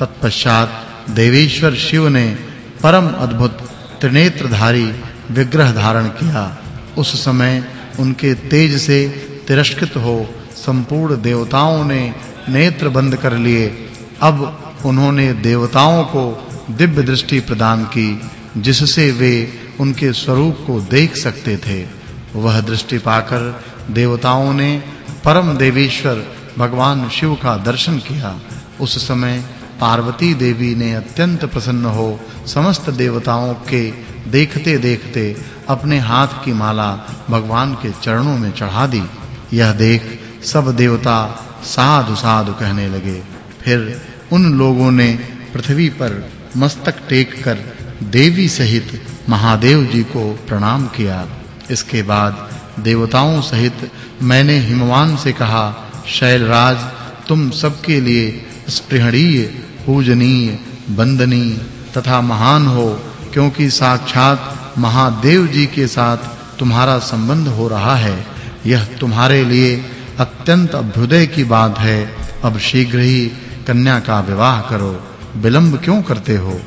तत्पश्चात देवेश्वर शिव ने परम अद्भुत त्रिनेत्रधारी विग्रह धारण किया। उस समय उनके तेज से तिरस्कृत हो संपूर्ण देवताओं ने नेत्र बंद कर लिए। अब उन्होंने देवताओं को दिव्य दृष्टि प्रदान की, जिससे वे उनके स्वरूप को देख सकते थे। वह दृष्टि पाकर देवताओं ने परम देवेश्वर भगवान शिव का दर्शन किया। उस समय पार्वती देवी ने अत्यंत प्रसन्न हो समस्त देवताओं के देखते-देखते अपने हाथ की माला भगवान के चरणों में चढ़ा दी। यह देख सब देवता साधु साधु कहने लगे। फिर उन लोगों ने पृथ्वी पर मस्तक टेक कर देवी सहित महादेव जी को प्रणाम किया। इसके बाद देवताओं सहित मैंने हिमवान से कहा, शैलराज, तुम सबके लिए स्पृहणीय, पूजनीय वंदनीय तथा महान हो, क्योंकि साक्षात महादेव जी के साथ तुम्हारा संबंध हो रहा है। यह तुम्हारे लिए अत्यंत अभ्युदय की बात है। अब शीघ्र ही कन्या का विवाह करो। विलंब क्यों करते हो?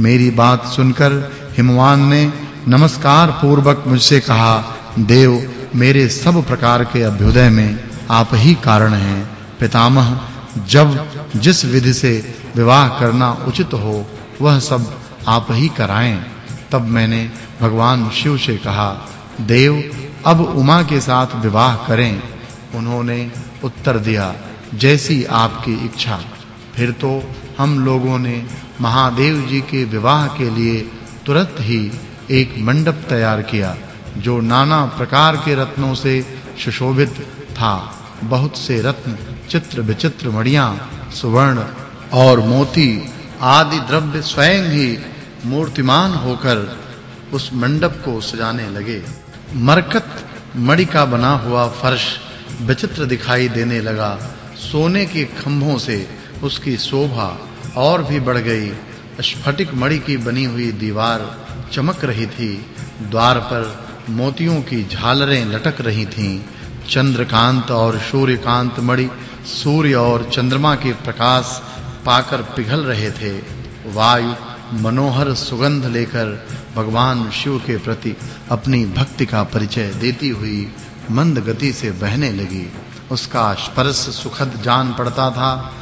मेरी बात सुनकर हिमवान ने नमस्कार पूर्वक मुझसे कहा, देव, मेरे सब प्रकार के अभ्युदय में आप ही कारण हैं। पितामह, जब जिस विधि से विवाह करना उचित हो, वह सब आप ही कराएँ। तब मैंने भगवान शिव से कहा, देव, अब उमा के साथ विवाह करें। उन्होंने उत्तर दिया, जैसी आपकी इच्छा। फिर तो हम लोगों ने महादेव जी के विवाह के लिए तुरंत ही एक मंडप तैयार किया, जो नाना प्रकार के रत्नों से सुशोभित था। बहुत से रत्न, चित्र विचित्र मणियाँ सुवर्ण और मोती आदि द्रव्य स्वयं ही मूर्तिमान होकर उस मंडप को सजाने लगे। मरकत मणि का बना हुआ फर्श विचित्र दिखाई देने लगा। सोने के खंभों से उसकी शोभा और भी बढ़ गई। स्फटिक मणि की बनी हुई दीवार चमक रही थी। द्वार पर मोतियों की झालरें लटक रही थीं। चंद्रकांत और सूर्यकांत मणि सूर्य और चंद्रमा के प्रकाश पाकर पिघल रहे थे। वायु मनोहर सुगंध लेकर भगवान शिव के प्रति अपनी भक्ति का परिचय देती हुई मंद गति से बहने लगी। उसका स्पर्श सुखद जान पड़ता था।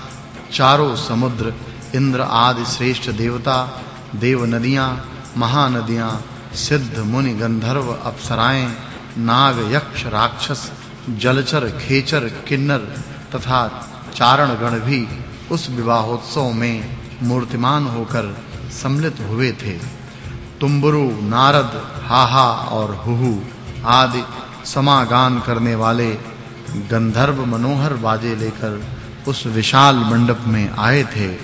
चारों समुद्र, इंद्र आदि श्रेष्ठ देवता देव नदियाँ महानदियाँ, सिद्ध मुनि गंधर्व अप्सराएँ, नाग यक्ष राक्षस, जलचर खेचर किन्नर तथा चारण गण भी उस विवाहोत्सव में मूर्तिमान होकर सम्मिलित हुए थे। तुम्बरु, नारद, हाहा और हुहु आदि समागान करने वाले गंधर्व मनोहर बाजे लेकर उस विशाल मंडप में आए थे।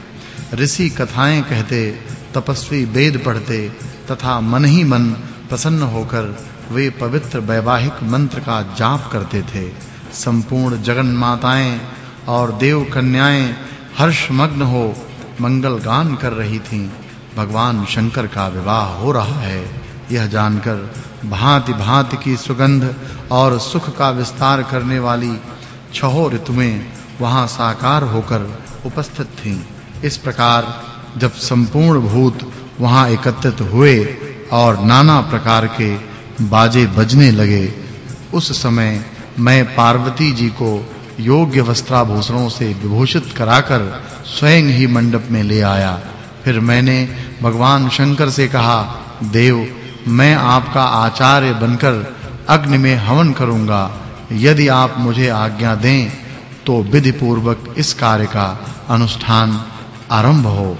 ऋषि कथाएँ कहते, तपस्वी वेद पढ़ते तथा मन ही मन प्रसन्न होकर वे पवित्र वैवाहिक मंत्र का जाप करते थे। संपूर्ण जगन माताएँ और देव कन्याएँ हर्षमग्न हो मंगल गान कर रही थीं। भगवान शंकर का विवाह हो रहा है। यह जानकर भांति-भांति की सुगंध और सुख का विस्तार करने वाली छहो ऋतुएँ वहाँ साकार होकर उपस्थित थीं। इस प्रकार जब संपूर्ण भूत वहाँ एकत्रित हुए और नाना प्रकार के बाजे बजने लगे, उस समय मैं पार्वती जी को योग्य वस्त्राभूषणों से विभूषित कराकर स्वयं ही मंडप में ले आया। फिर मैंने भगवान शंकर से कहा, देव, मैं आपका आचार्य बनकर अग्नि में हवन करूँगा। यदि आप मुझे आज्ञा दें तो विधि पूर्वक इस कार्य का अनुष्ठान आरंभ हो।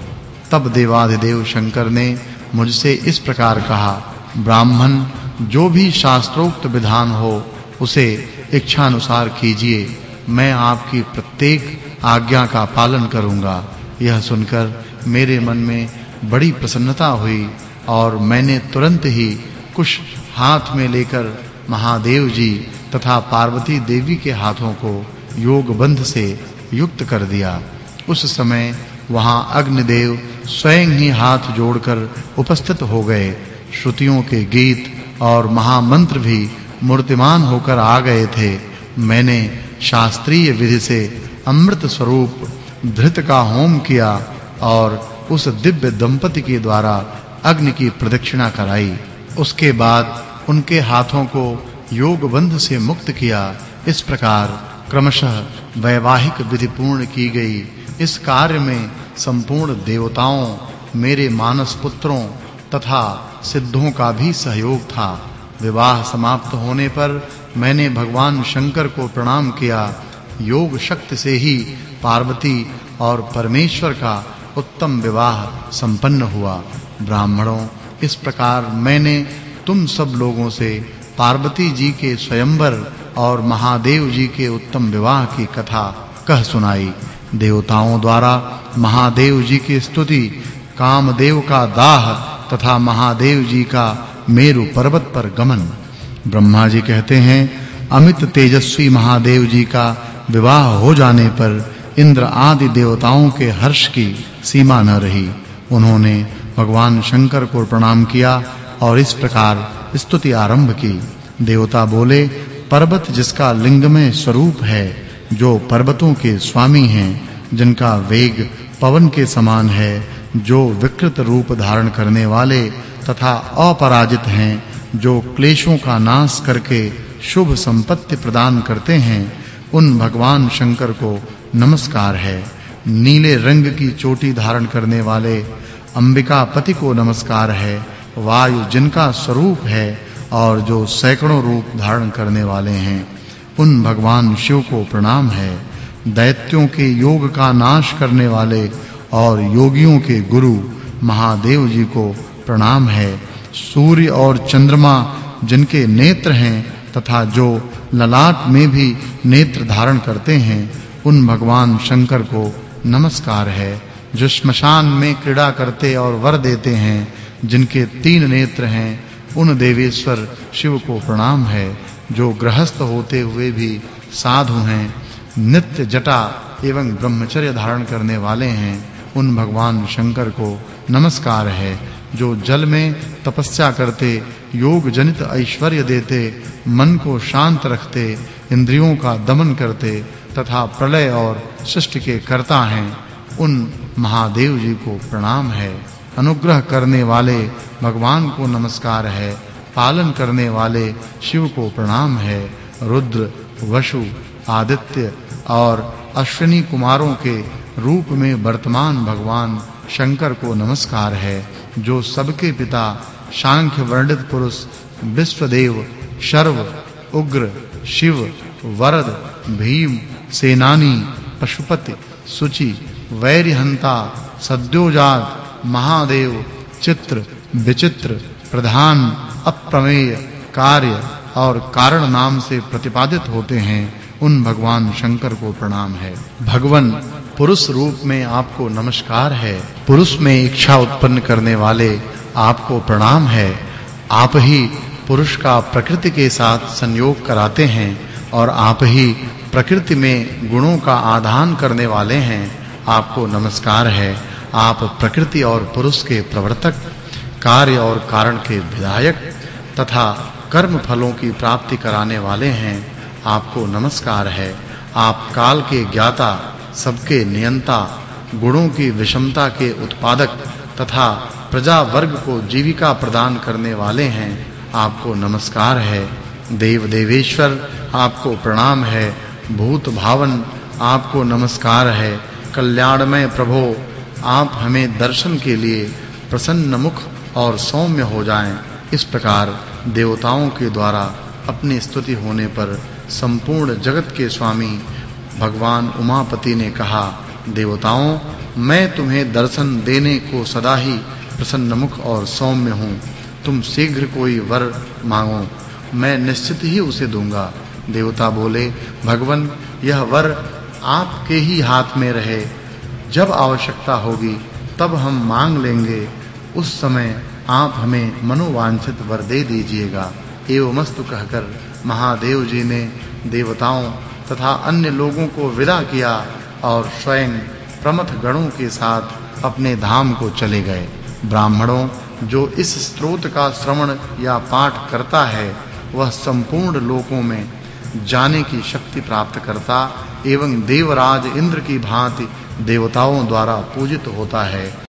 तब देवाधिदेव शंकर ने मुझसे इस प्रकार कहा, ब्राह्मण, जो भी शास्त्रोक्त विधान हो उसे इच्छा अनुसार कीजिए। मैं आपकी प्रत्येक आज्ञा का पालन करूँगा। यह सुनकर मेरे मन में बड़ी प्रसन्नता हुई और मैंने तुरंत ही कुछ हाथ में लेकर महादेव जी तथा पार्वती देवी के हाथों को योग बंध से युक्त कर दिया। उस समय वहाँ अग्निदेव स्वयं ही हाथ जोड़कर उपस्थित हो गए। श्रुतियों के गीत और महामंत्र भी मूर्तिमान होकर आ गए थे। मैंने शास्त्रीय विधि से अमृत स्वरूप, धृत का होम किया और उस दिव्य दंपति के द्वारा अग्नि की प्रदक्षिणा कराई। उसके बाद उनके हाथों को योग बंध से मुक्त किया। इस प्रकार क्रमशः वैवाहिक विधि पूर्ण की गई। इस कार्य में संपूर्ण देवताओं, मेरे मानस पुत्रों तथा सिद्धों का भी सहयोग था। विवाह समाप्त होने पर मैंने भगवान शंकर को प्रणाम किया। योग शक्ति से ही पार्वती और परमेश्वर का उत्तम विवाह संपन्न हुआ। ब्राह्मणों, इस प्रकार मैंने तुम सब लोगों से पार्वती जी के स्वयंवर और महादेव जी के उत्तम विवाह की कथा कह सुनाई। देवताओं द्वारा महादेव जी की स्तुति, कामदेव का दाह तथा महादेव जी का मेरु पर्वत पर गमन। ब्रह्मा जी कहते हैं, अमित तेजस्वी महादेव जी का विवाह हो जाने पर इंद्र आदि देवताओं के हर्ष की सीमा न रही। उन्होंने भगवान शंकर को प्रणाम किया और इस प्रकार स्तुति आरंभ की। देवता बोले, पर्वत जिसका लिंगमय स्वरूप है, जो पर्वतों के स्वामी हैं, जिनका वेग पवन के समान है, जो विकृत रूप धारण करने वाले तथा अपराजित हैं, जो क्लेशों का नाश करके शुभ संपत्ति प्रदान करते हैं, उन भगवान शंकर को नमस्कार है। नीले रंग की चोटी धारण करने वाले अंबिका पति को नमस्कार है। वायु जिनका स्वरूप है और जो सैकड़ों रूप धारण करने वाले हैं, उन भगवान शिव को प्रणाम है। दैत्यों के योग का नाश करने वाले और योगियों के गुरु महादेव जी को प्रणाम है। सूर्य और चंद्रमा जिनके नेत्र हैं तथा जो ललाट में भी नेत्र धारण करते हैं, उन भगवान शंकर को नमस्कार है। जो श्मशान में क्रीड़ा करते और वर देते हैं, जिनके तीन नेत्र हैं, उन देवेश्वर शिव को प्रणाम है। जो गृहस्थ होते हुए भी साधु हैं, नित्य जटा एवं ब्रह्मचर्य धारण करने वाले हैं, उन भगवान शंकर को नमस्कार है, जो जल में तपस्या करते, योग जनित ऐश्वर्य देते, मन को शांत रखते, इंद्रियों का दमन करते, तथा प्रलय और सृष्टि के कर्ता हैं, उन महादेव जी को प्रणाम है। अनुग्रह करने वाले भगवान को नमस्कार है, पालन करने वाले शिव को प्रणाम है, रुद्र, वसु, आदित्य और अश्विनी कुमारों के रूप में वर्तमान भगवान शंकर को नमस्कार है, जो सबके पिता सांख्य वर्णित पुरुष, विश्वदेव, शर्व, उग्र, शिव, वरद, भीम, सेनानी, पशुपति, सुचि, वैरिहंता, सद्योजात, महादेव, चित्र, विचित्र, प्रधान, अप्रमेय, कार्य और कारण नाम से प्रतिपादित होते हैं। उन भगवान शंकर को प्रणाम है। भगवन पुरुष रूप में आपको नमस्कार है। पुरुष में इच्छा उत्पन्न करने वाले आपको प्रणाम है। आप ही पुरुष का प्रकृति के साथ संयोग कराते हैं और आप ही प्रकृति में गुणों का आधान करने वाले हैं। आपको नमस्कार है। आप प्रकृति और पुरुष के प्रवर्तक, कार्य और कारण के विधायक तथा कर्म फलों की प्राप्ति कराने वाले हैं। आपको नमस्कार है। आप काल के ज्ञाता सबके नियंता, गुणों की विषमता के उत्पादक तथा प्रजा वर्ग को जीविका प्रदान करने वाले हैं। आपको नमस्कार है। देव देवेश्वर, आपको प्रणाम है। भूत भावन, आपको नमस्कार है। कल्याणमय प्रभो, आप हमें दर्शन के लिए प्रसन्न मुख और सौम्य हो जाएँ। इस प्रकार देवताओं के द्वारा अपनी स्तुति होने पर संपूर्ण जगत के स्वामी भगवान उमापति ने कहा, देवताओं, मैं तुम्हें दर्शन देने को सदा ही प्रसन्न मुख और सौम्य हूँ। तुम शीघ्र कोई वर मांगो, मैं निश्चित ही उसे दूँगा। देवता बोले, भगवन, यह वर आपके ही हाथ में रहे। जब आवश्यकता होगी, तब हम मांग लेंगे। उस समय आप हमें मनोवांछित वर दे दीजिएगा। एवमस्तु कहकर महादेव जी ने देवताओं तथा अन्य लोगों को विदा किया और स्वयं प्रमथ गणों के साथ अपने धाम को चले गए। ब्राह्मणों, जो इस स्रोत का श्रवण या पाठ करता है, वह संपूर्ण लोकों में जाने की शक्ति प्राप्त करता एवं देवराज इंद्र की भांति देवताओं द्वारा पूजित होता है।